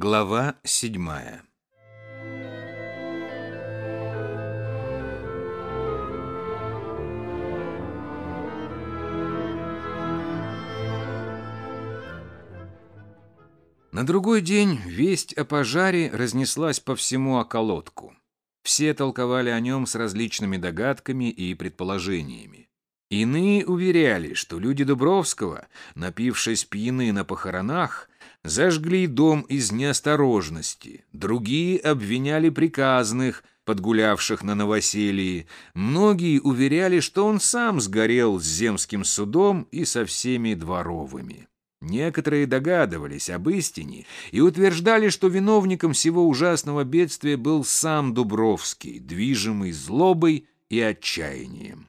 Глава седьмая На другой день весть о пожаре разнеслась по всему околотку. Все толковали о нем с различными догадками и предположениями. Иные уверяли, что люди Дубровского, напившись пьяны на похоронах, зажгли дом из неосторожности, другие обвиняли приказных, подгулявших на новоселье, многие уверяли, что он сам сгорел с земским судом и со всеми дворовыми. Некоторые догадывались об истине и утверждали, что виновником всего ужасного бедствия был сам Дубровский, движимый злобой и отчаянием.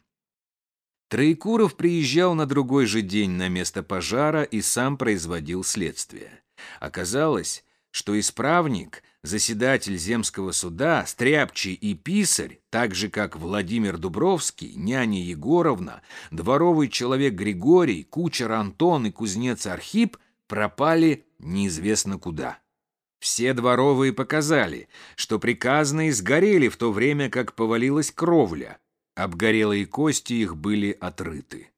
Троекуров приезжал на другой же день на место пожара и сам производил следствие. Оказалось, что исправник, заседатель земского суда, стряпчий и писарь, так же как Владимир Дубровский, няня Егоровна, дворовый человек Григорий, кучер Антон и кузнец Архип пропали неизвестно куда. Все дворовые показали, что приказные сгорели в то время, как повалилась кровля, Обгорелые кости их были отрыты.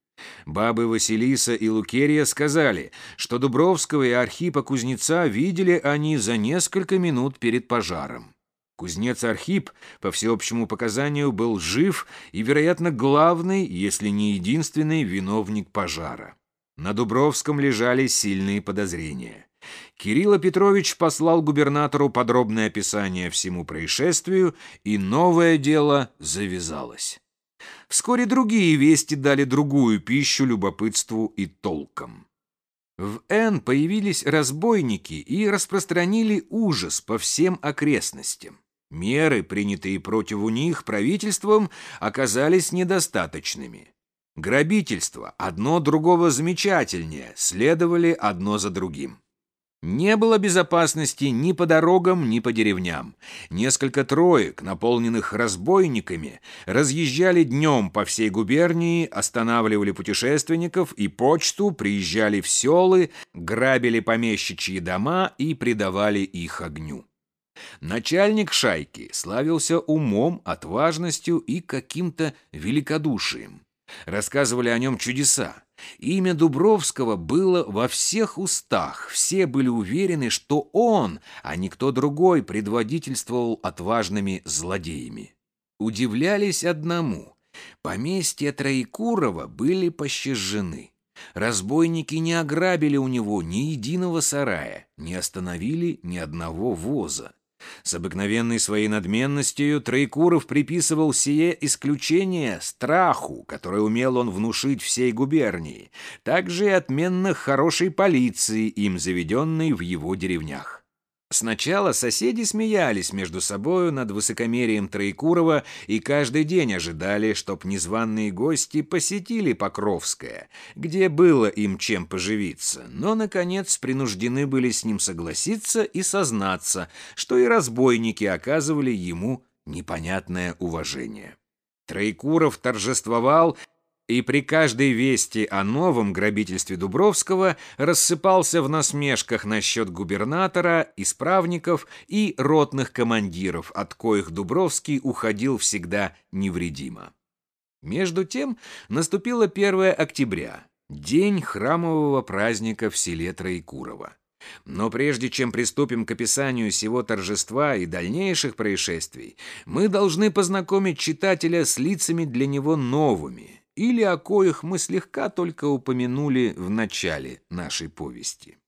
Бабы Василиса и Лукерия сказали, что Дубровского и Архипа Кузнеца видели они за несколько минут перед пожаром. Кузнец Архип, по всеобщему показанию, был жив и, вероятно, главный, если не единственный, виновник пожара. На Дубровском лежали сильные подозрения. Кирилл Петрович послал губернатору подробное описание всему происшествию, и новое дело завязалось. Вскоре другие вести дали другую пищу любопытству и толкам. В Н появились разбойники и распространили ужас по всем окрестностям. Меры, принятые против них правительством, оказались недостаточными. Грабительства, одно другого замечательнее, следовали одно за другим. Не было безопасности ни по дорогам, ни по деревням. Несколько троек, наполненных разбойниками, разъезжали днем по всей губернии, останавливали путешественников и почту, приезжали в селы, грабили помещичьи дома и предавали их огню. Начальник шайки славился умом, отважностью и каким-то великодушием. Рассказывали о нем чудеса. Имя Дубровского было во всех устах, все были уверены, что он, а не кто другой, предводительствовал отважными злодеями. Удивлялись одному. Поместья Троекурова были пощажены. Разбойники не ограбили у него ни единого сарая, не остановили ни одного воза. С обыкновенной своей надменностью Троекуров приписывал сие исключение страху, который умел он внушить всей губернии, также и отменно хорошей полиции, им заведенной в его деревнях. Сначала соседи смеялись между собою над высокомерием Троекурова и каждый день ожидали, чтоб незваные гости посетили Покровское, где было им чем поживиться, но, наконец, принуждены были с ним согласиться и сознаться, что и разбойники оказывали ему непонятное уважение. Троекуров торжествовал и при каждой вести о новом грабительстве Дубровского рассыпался в насмешках насчет губернатора, исправников и ротных командиров, от коих Дубровский уходил всегда невредимо. Между тем наступило 1 октября, день храмового праздника в селе Троекурово. Но прежде чем приступим к описанию сего торжества и дальнейших происшествий, мы должны познакомить читателя с лицами для него новыми – или о коих мы слегка только упомянули в начале нашей повести.